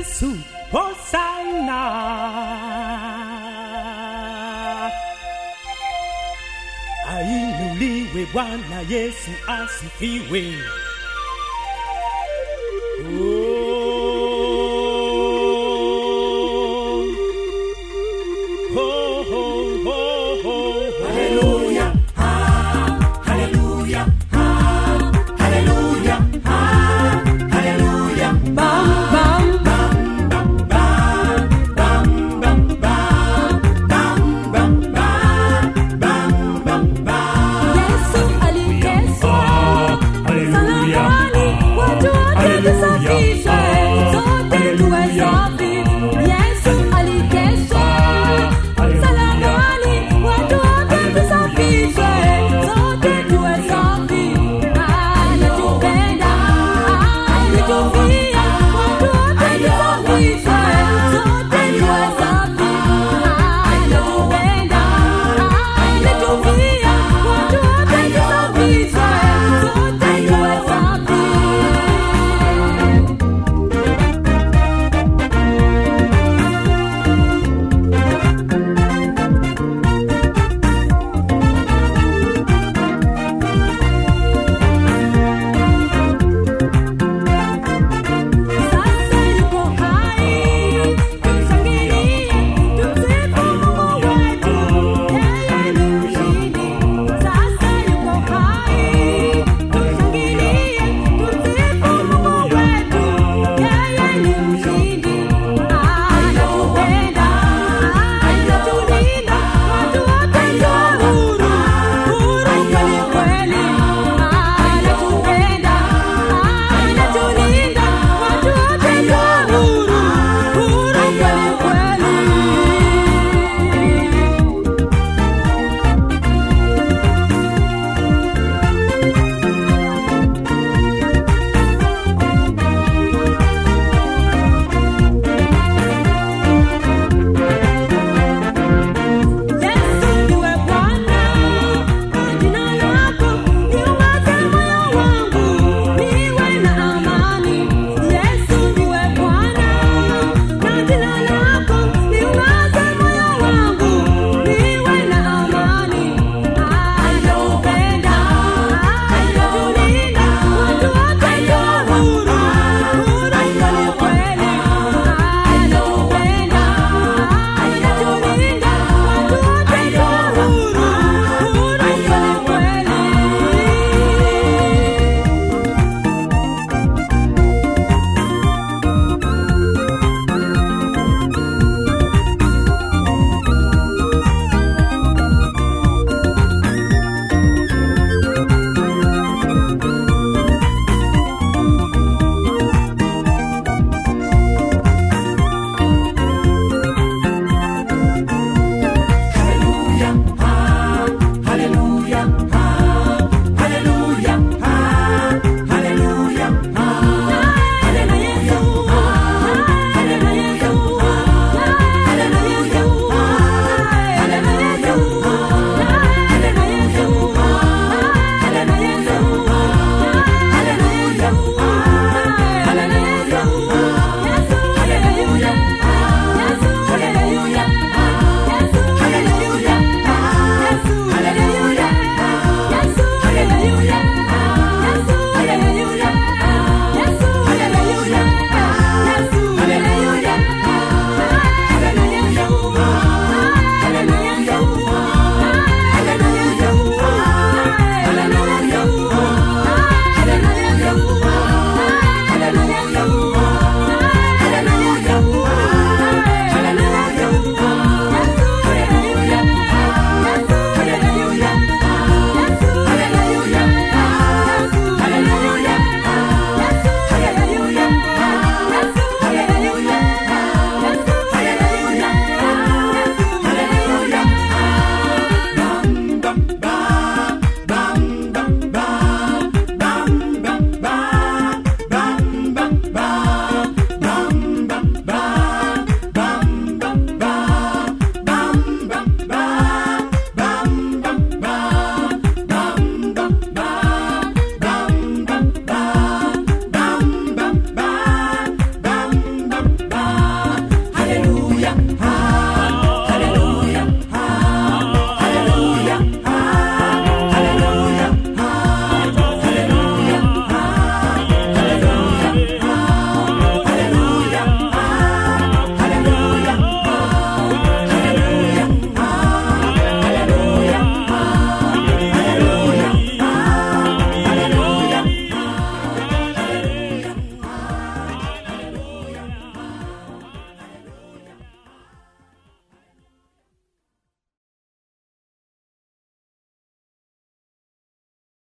Jesu, Hosanna. Ainuliwe Bwana Yesu asifiwe.